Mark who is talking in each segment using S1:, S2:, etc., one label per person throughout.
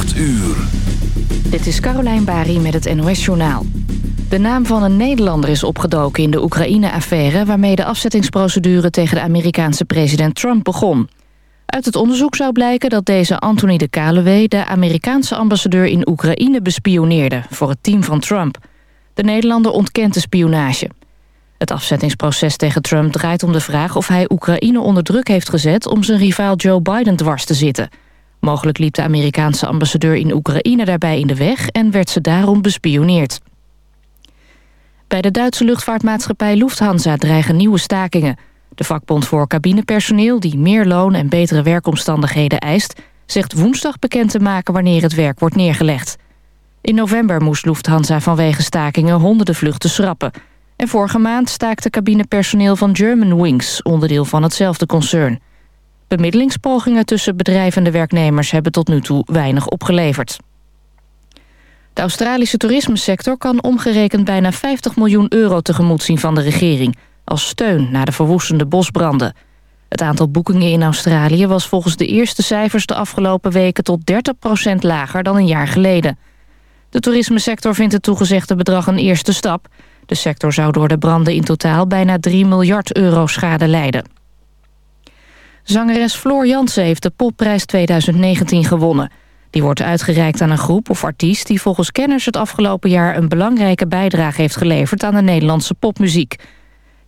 S1: 8 uur.
S2: Dit is Carolijn Bari met het NOS Journaal. De naam van een Nederlander is opgedoken in de Oekraïne-affaire... waarmee de afzettingsprocedure tegen de Amerikaanse president Trump begon. Uit het onderzoek zou blijken dat deze Anthony de Kalewee... de Amerikaanse ambassadeur in Oekraïne bespioneerde... voor het team van Trump. De Nederlander ontkent de spionage. Het afzettingsproces tegen Trump draait om de vraag... of hij Oekraïne onder druk heeft gezet om zijn rivaal Joe Biden dwars te zitten... Mogelijk liep de Amerikaanse ambassadeur in Oekraïne daarbij in de weg... en werd ze daarom bespioneerd. Bij de Duitse luchtvaartmaatschappij Lufthansa dreigen nieuwe stakingen. De vakbond voor cabinepersoneel, die meer loon en betere werkomstandigheden eist... zegt woensdag bekend te maken wanneer het werk wordt neergelegd. In november moest Lufthansa vanwege stakingen honderden vluchten schrappen. En vorige maand staakte cabinepersoneel van Germanwings... onderdeel van hetzelfde concern... Bemiddelingspogingen tussen bedrijven en de werknemers hebben tot nu toe weinig opgeleverd. De Australische toerismesector kan omgerekend bijna 50 miljoen euro tegemoet zien van de regering... als steun na de verwoestende bosbranden. Het aantal boekingen in Australië was volgens de eerste cijfers de afgelopen weken tot 30% lager dan een jaar geleden. De toerismesector vindt het toegezegde bedrag een eerste stap. De sector zou door de branden in totaal bijna 3 miljard euro schade lijden. Zangeres Floor Jansen heeft de popprijs 2019 gewonnen. Die wordt uitgereikt aan een groep of artiest... die volgens kenners het afgelopen jaar een belangrijke bijdrage heeft geleverd... aan de Nederlandse popmuziek.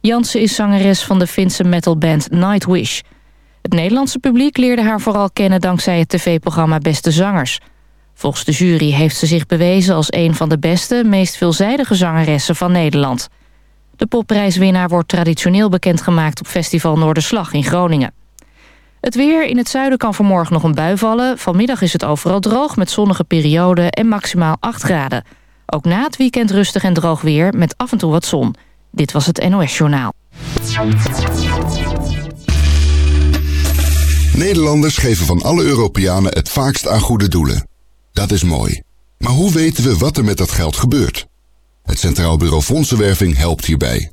S2: Jansen is zangeres van de Finse metalband Nightwish. Het Nederlandse publiek leerde haar vooral kennen... dankzij het tv-programma Beste Zangers. Volgens de jury heeft ze zich bewezen als een van de beste... meest veelzijdige zangeressen van Nederland. De popprijswinnaar wordt traditioneel bekendgemaakt... op Festival Noorderslag in Groningen. Het weer in het zuiden kan vanmorgen nog een bui vallen. Vanmiddag is het overal droog met zonnige perioden en maximaal 8 graden. Ook na het weekend rustig en droog weer met af en toe wat zon. Dit was het NOS Journaal.
S3: Nederlanders geven van alle Europeanen het vaakst aan goede doelen. Dat is mooi. Maar hoe weten we wat er met dat geld gebeurt? Het Centraal Bureau Fondsenwerving helpt hierbij.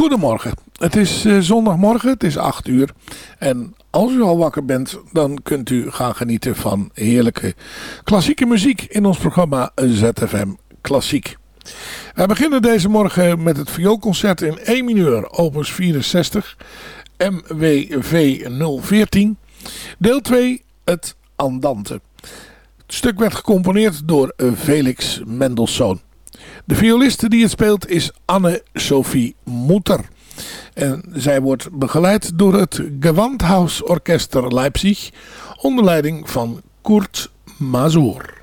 S4: Goedemorgen. Het is uh, zondagmorgen, het is 8 uur. En als u al wakker bent, dan kunt u gaan genieten van heerlijke klassieke muziek in ons programma ZFM Klassiek. We beginnen deze morgen met het vioolconcert in E mineur, opus 64, MWV 014. Deel 2, het Andante. Het stuk werd gecomponeerd door Felix Mendelssohn. De violiste die het speelt is Anne-Sophie Moeter. En zij wordt begeleid door het Gewandhaus Orchester Leipzig onder leiding van Kurt Mazur.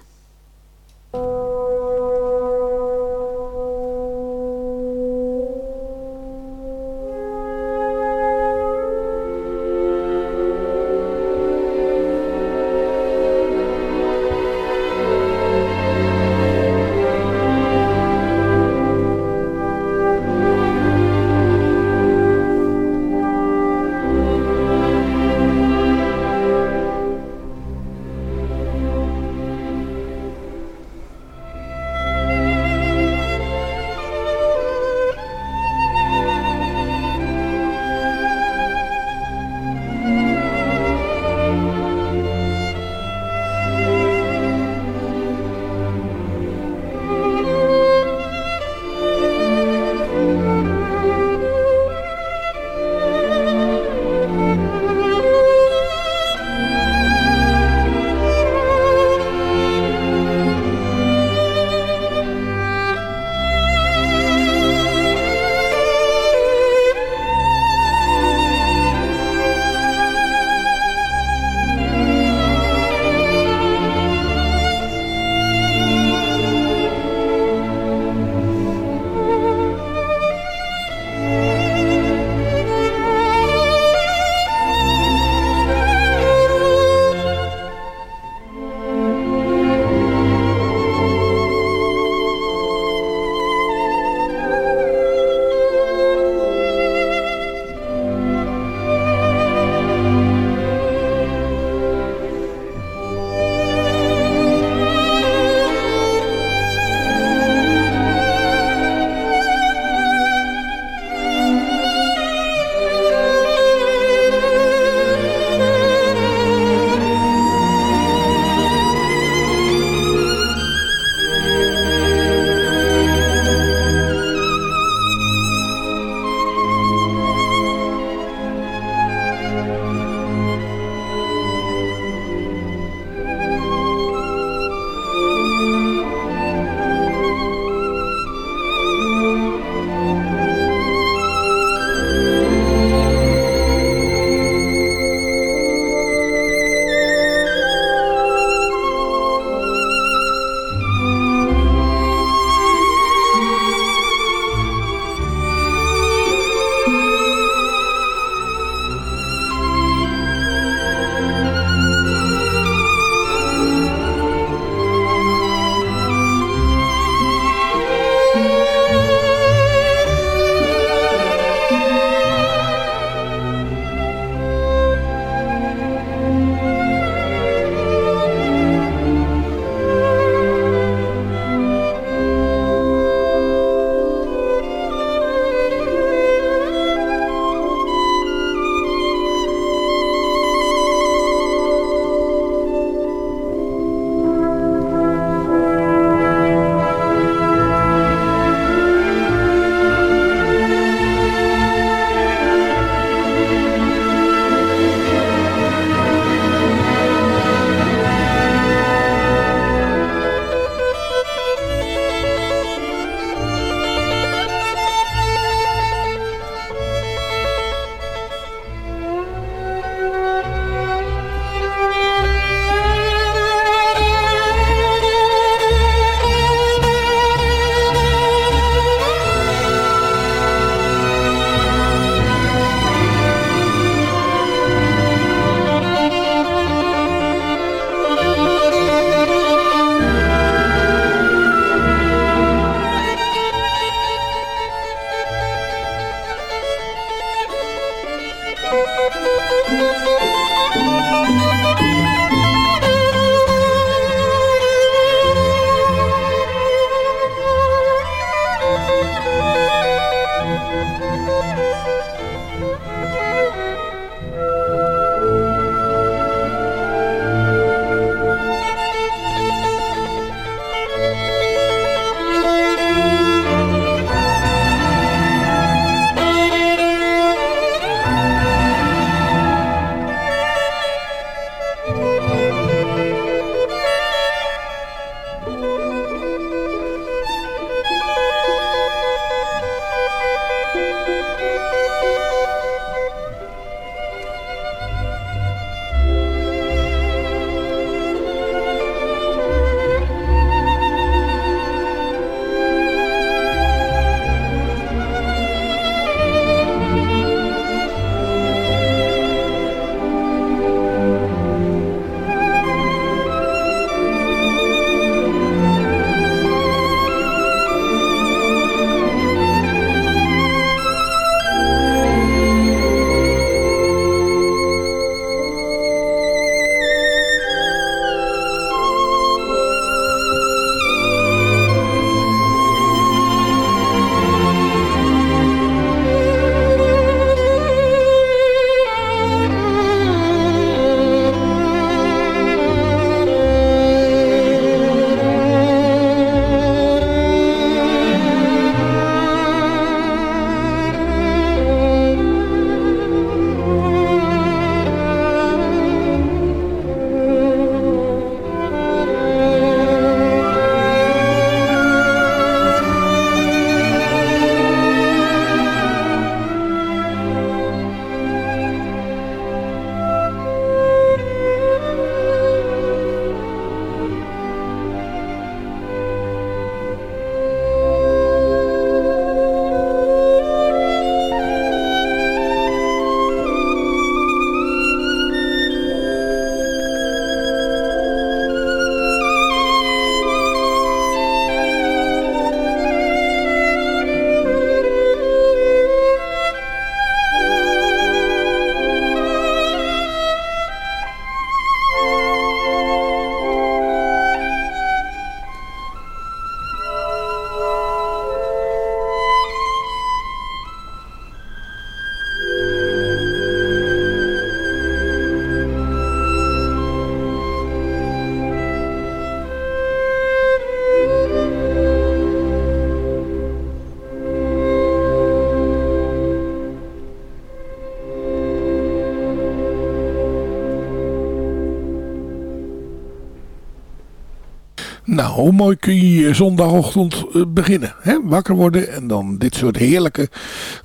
S4: Hoe mooi kun je zondagochtend eh, beginnen. Hè? Wakker worden en dan dit soort heerlijke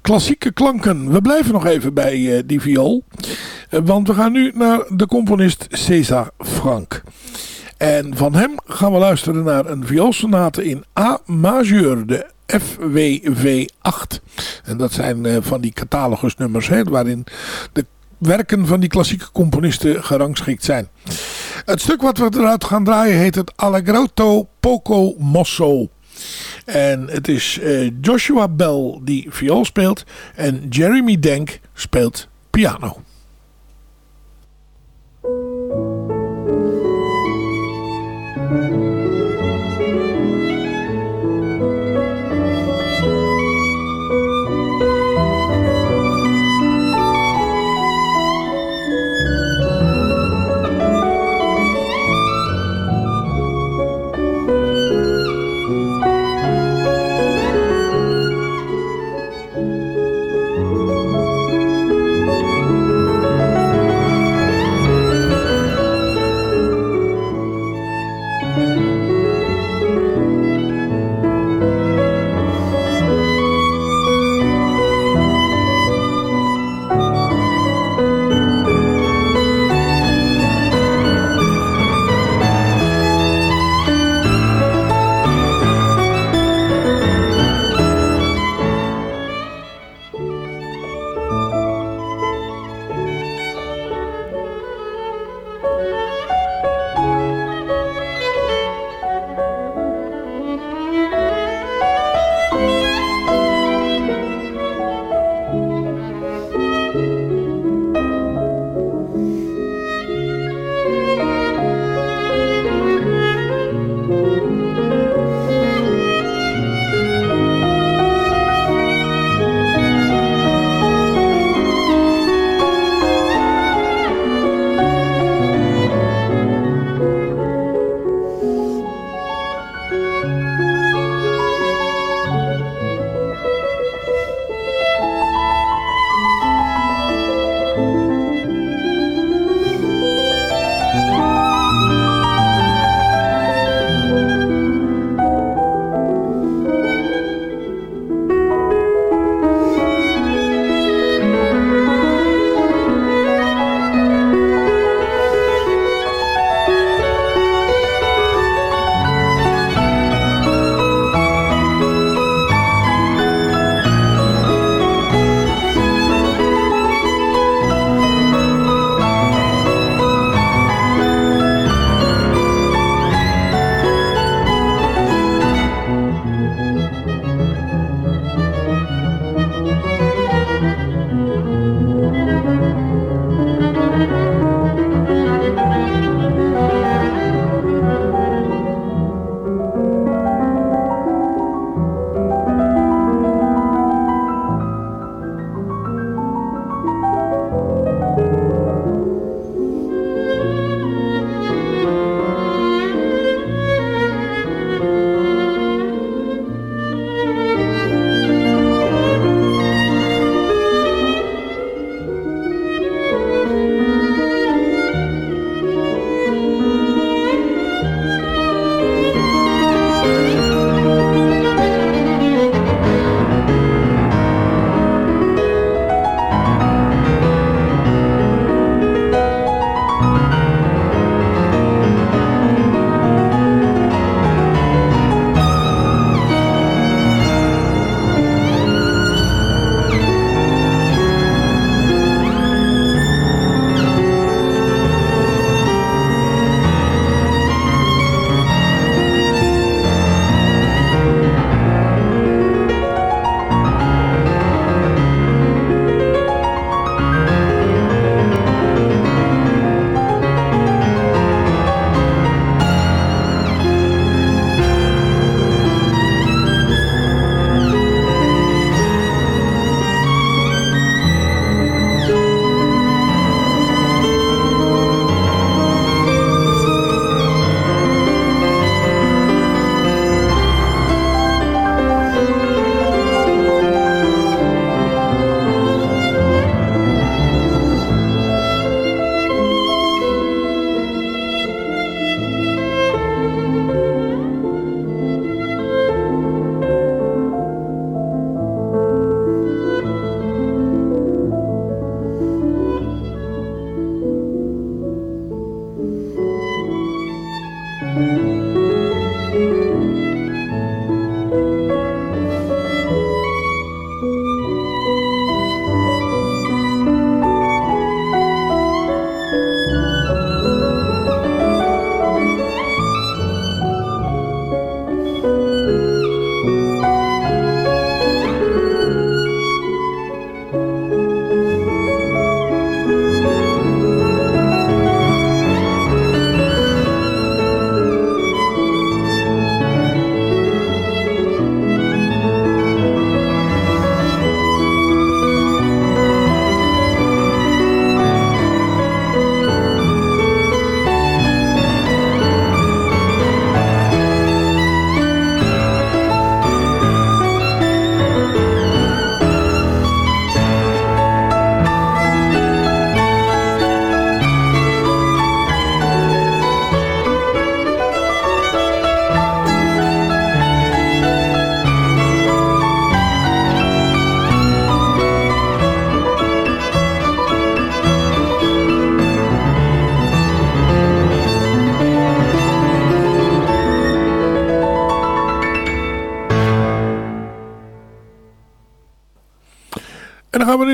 S4: klassieke klanken. We blijven nog even bij uh, die viool. Uh, want we gaan nu naar de componist César Franck. En van hem gaan we luisteren naar een vioolsonate in A majeur, de FWV 8. En dat zijn van die catalogusnummers hè, waarin de werken van die klassieke componisten gerangschikt zijn. Het stuk wat we eruit gaan draaien heet het Allegrotto Poco Mosso. En het is eh, Joshua Bell die viool speelt en Jeremy Denk speelt piano.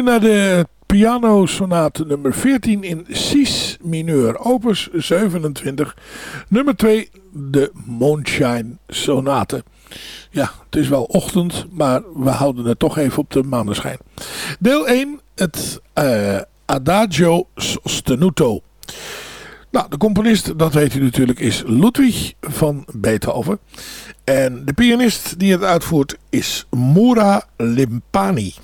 S4: Naar de piano sonate nummer 14 in Cis mineur, opus 27. Nummer 2, de Moonshine sonate. Ja, het is wel ochtend, maar we houden het toch even op de maneschijn. Deel 1, het uh, Adagio Sostenuto. Nou, de componist, dat weet u natuurlijk, is Ludwig van Beethoven. En de pianist die het uitvoert is Mura Limpani.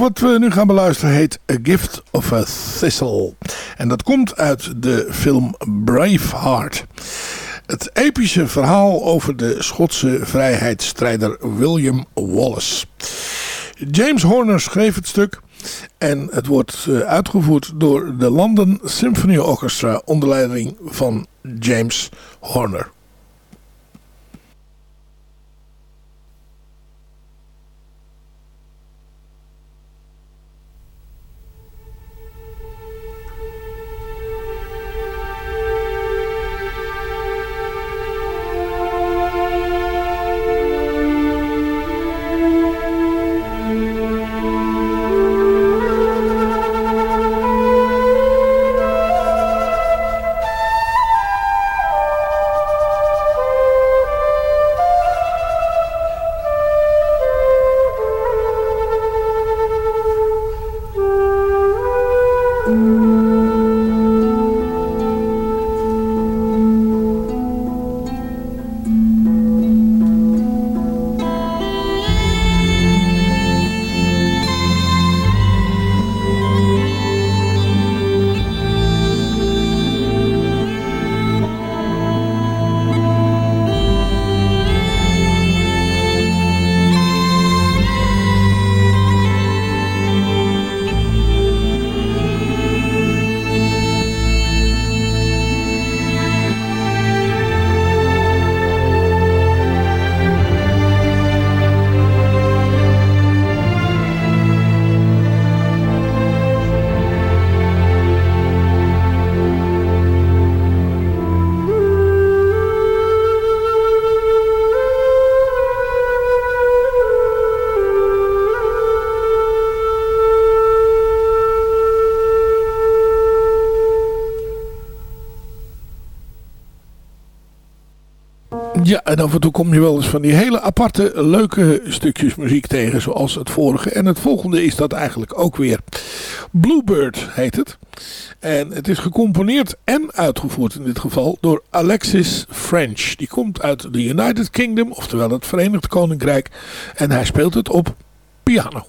S4: Wat we nu gaan beluisteren heet A Gift of a Thistle. En dat komt uit de film Braveheart. Het epische verhaal over de Schotse vrijheidsstrijder William Wallace. James Horner schreef het stuk en het wordt eh, uitgevoerd door de London Symphony Orchestra onder leiding van James Horner. Ja, en af en toe kom je wel eens van die hele aparte, leuke stukjes muziek tegen, zoals het vorige. En het volgende is dat eigenlijk ook weer. Bluebird heet het. En het is gecomponeerd en uitgevoerd in dit geval door Alexis French. Die komt uit de United Kingdom, oftewel het Verenigd Koninkrijk. En hij speelt het op piano.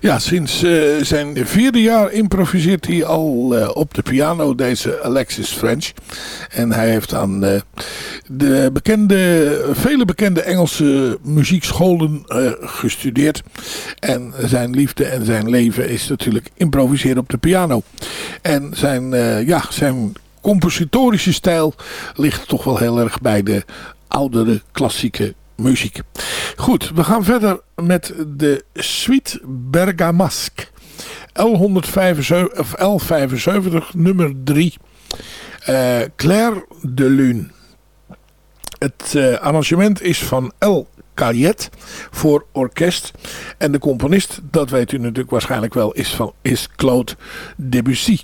S4: Ja, sinds uh, zijn vierde jaar improviseert hij al uh, op de piano, deze Alexis French. En hij heeft aan uh, de bekende, vele bekende Engelse muziekscholen gestudeerd. En zijn liefde en zijn leven is natuurlijk improviseren op de piano. En zijn, ja, zijn compositorische stijl ligt toch wel heel erg bij de oudere klassieke muziek. Goed, we gaan verder met de Suite Bergamasque. L175, L75 nummer 3. Uh, Claire de Lune. Het uh, arrangement is van L. Caliet voor orkest. En de componist, dat weet u natuurlijk waarschijnlijk wel, is, van, is Claude Debussy.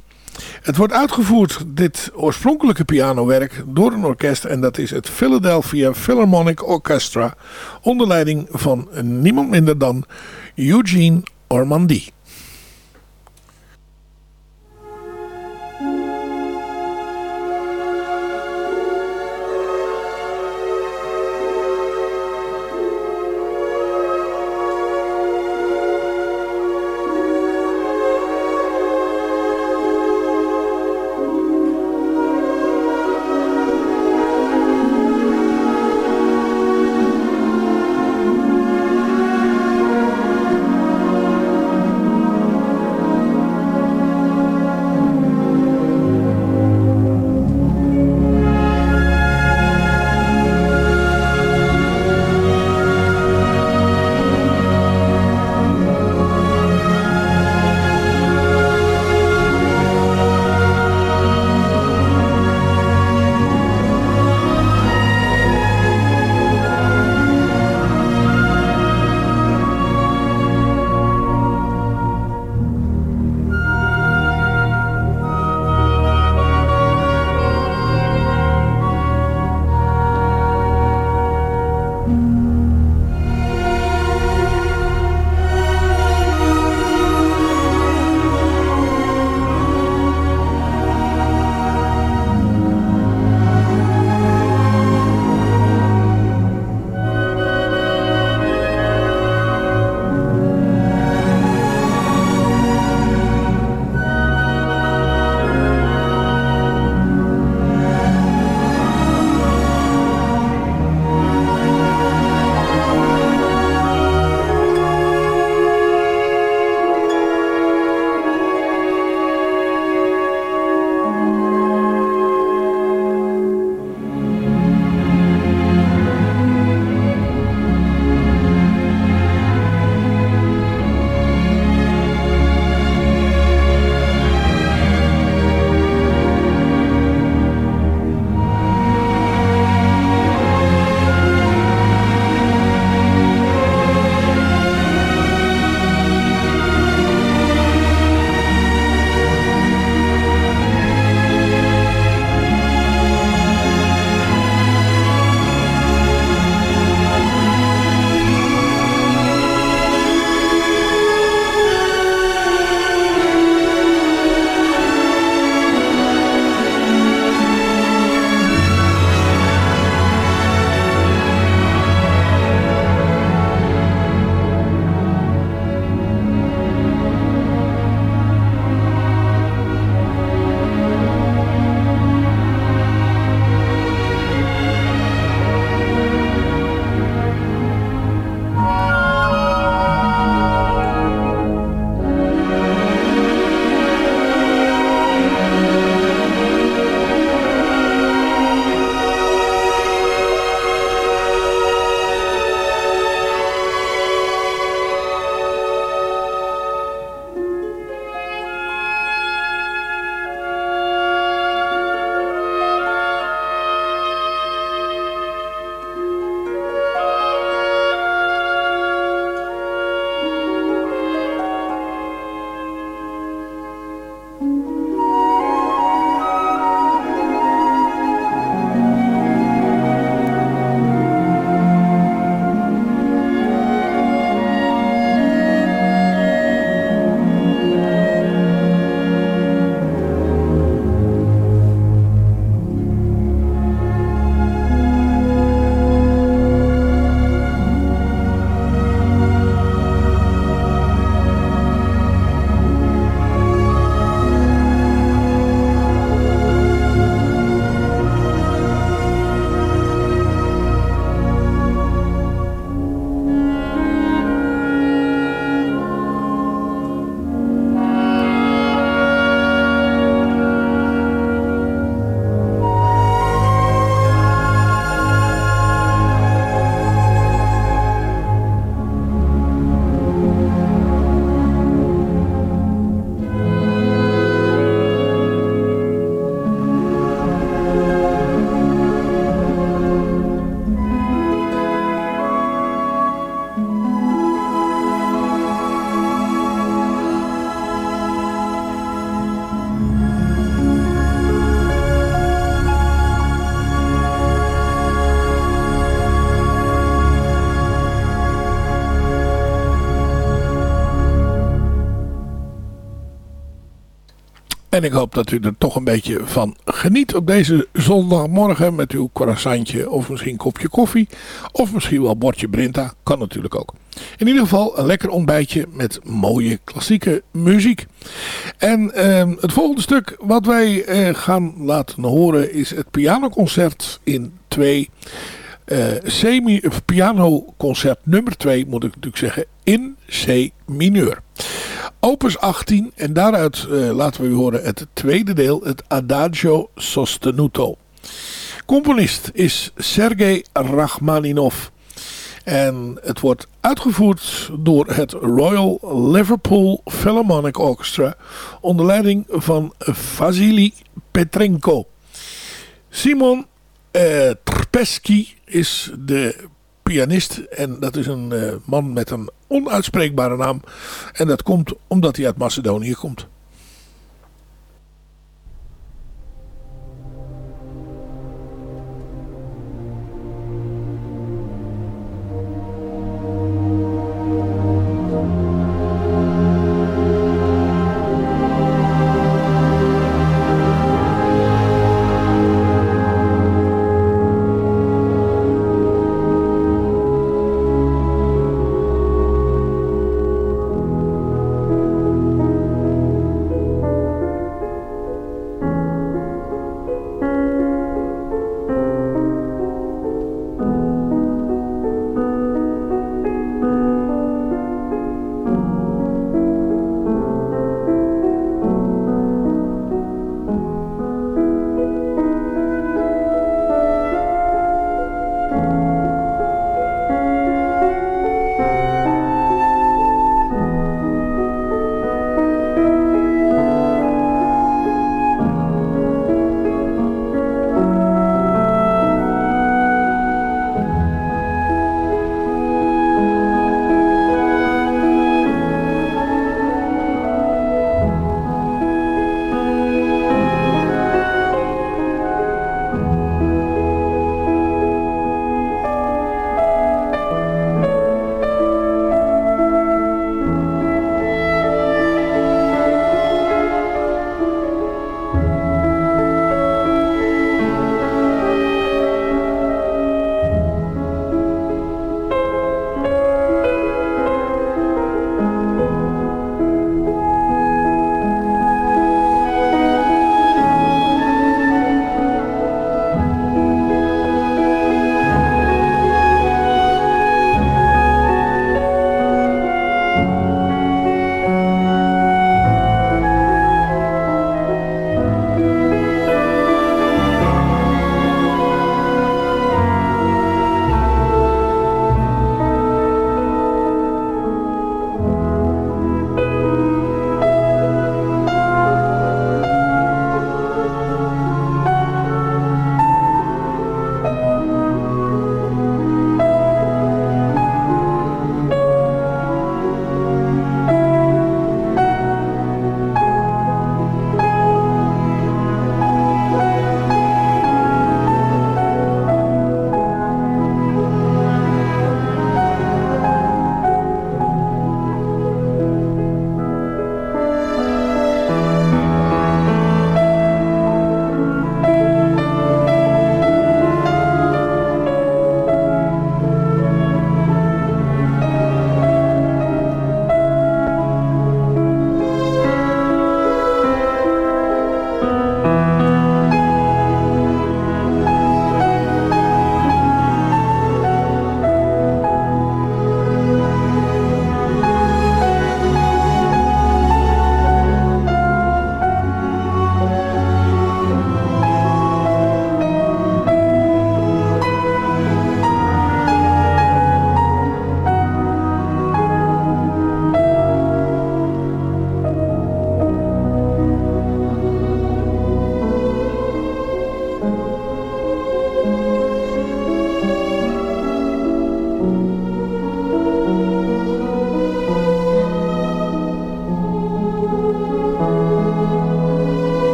S4: Het wordt uitgevoerd, dit oorspronkelijke pianowerk, door een orkest. En dat is het Philadelphia Philharmonic Orchestra. Onder leiding van niemand minder dan Eugene Ormandy. Ik hoop dat u er toch een beetje van geniet op deze zondagmorgen met uw croissantje of misschien kopje koffie. Of misschien wel bordje Brinta, kan natuurlijk ook. In ieder geval een lekker ontbijtje met mooie klassieke muziek. En uh, het volgende stuk wat wij uh, gaan laten horen is het pianoconcert in twee... Uh, semi pianoconcert nummer 2 moet ik natuurlijk zeggen in C mineur. Opus 18 en daaruit uh, laten we u horen het tweede deel, het Adagio Sostenuto. Componist is Sergei Rachmaninov. En het wordt uitgevoerd door het Royal Liverpool Philharmonic Orchestra onder leiding van Vasily Petrenko. Simon uh, Trpeski is de pianist en dat is een uh, man met een onuitspreekbare naam. En dat komt omdat hij uit Macedonië komt.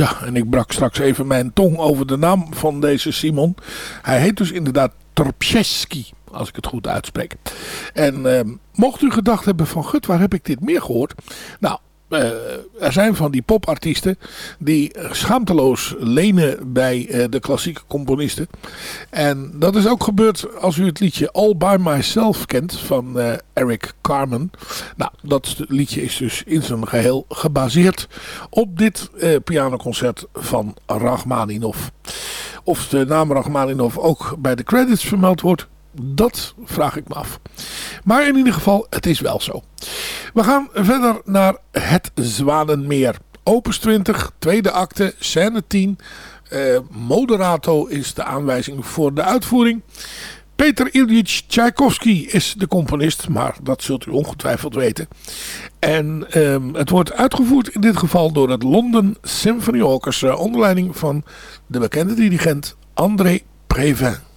S4: Ja, en ik brak straks even mijn tong over de naam van deze Simon. Hij heet dus inderdaad Torpcheski, als ik het goed uitspreek. En eh, mocht u gedacht hebben van, gut, waar heb ik dit meer gehoord? Nou, uh, er zijn van die popartiesten die schaamteloos lenen bij uh, de klassieke componisten. En dat is ook gebeurd als u het liedje All By Myself kent van uh, Eric Carmen. Nou, dat liedje is dus in zijn geheel gebaseerd op dit pianoconcert van Rachmaninov. Of de naam Rachmaninov ook bij de credits vermeld wordt, dat vraag ik me af. Maar in ieder geval, het is wel zo. We gaan verder naar Het Zwanenmeer. Opus 20, tweede acte, scène 10. Uh, moderato is de aanwijzing voor de uitvoering. Peter Ilyich Tchaikovsky is de componist, maar dat zult u ongetwijfeld weten. En um, het wordt uitgevoerd in dit geval door het London Symphony Orchestra onder leiding van de bekende dirigent André Previn.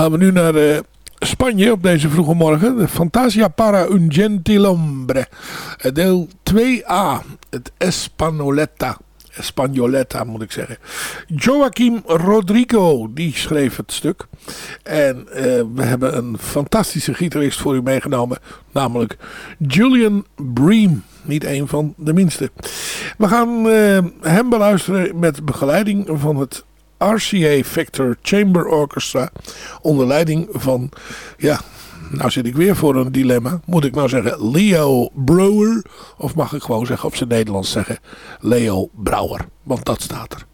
S4: Gaan we nu naar uh, Spanje op deze vroege morgen. De Fantasia para un gentilombre. Deel 2a. Het Espanoletta. Espanoletta moet ik zeggen. Joaquim Rodrigo, die schreef het stuk. En uh, we hebben een fantastische gitarist voor u meegenomen. Namelijk Julian Bream. Niet een van de minste. We gaan hem beluisteren met begeleiding van het RCA Victor Chamber Orchestra onder leiding van, ja, nou zit ik weer voor een dilemma. Moet ik nou zeggen Leo Brouwer of mag ik gewoon zeggen op zijn Nederlands zeggen Leo Brouwer, want dat staat er.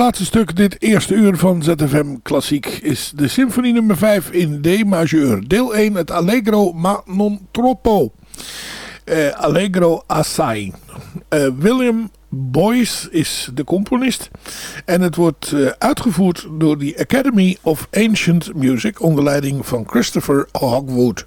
S4: Laatste stuk, dit eerste uur van ZFM Klassiek, is de symfonie nummer 5 in D majeur. Deel 1, het Allegro ma non troppo. Uh, Allegro assai. Uh, William Boyce is de componist. En het wordt uh, uitgevoerd door de Academy of Ancient Music onder leiding van Christopher Hogwood.